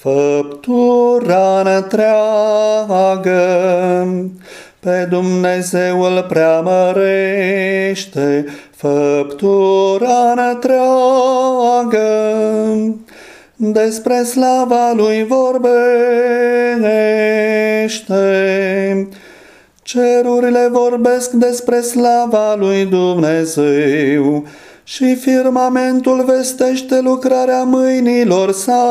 Făptura întreagă pe Dumnezeul preamărește, făptura întreagă despre slava lui vorbește. Cerurile vorbesc despre slava lui Dumnezeu și firmamentul vestește lucrarea mâinilor sale.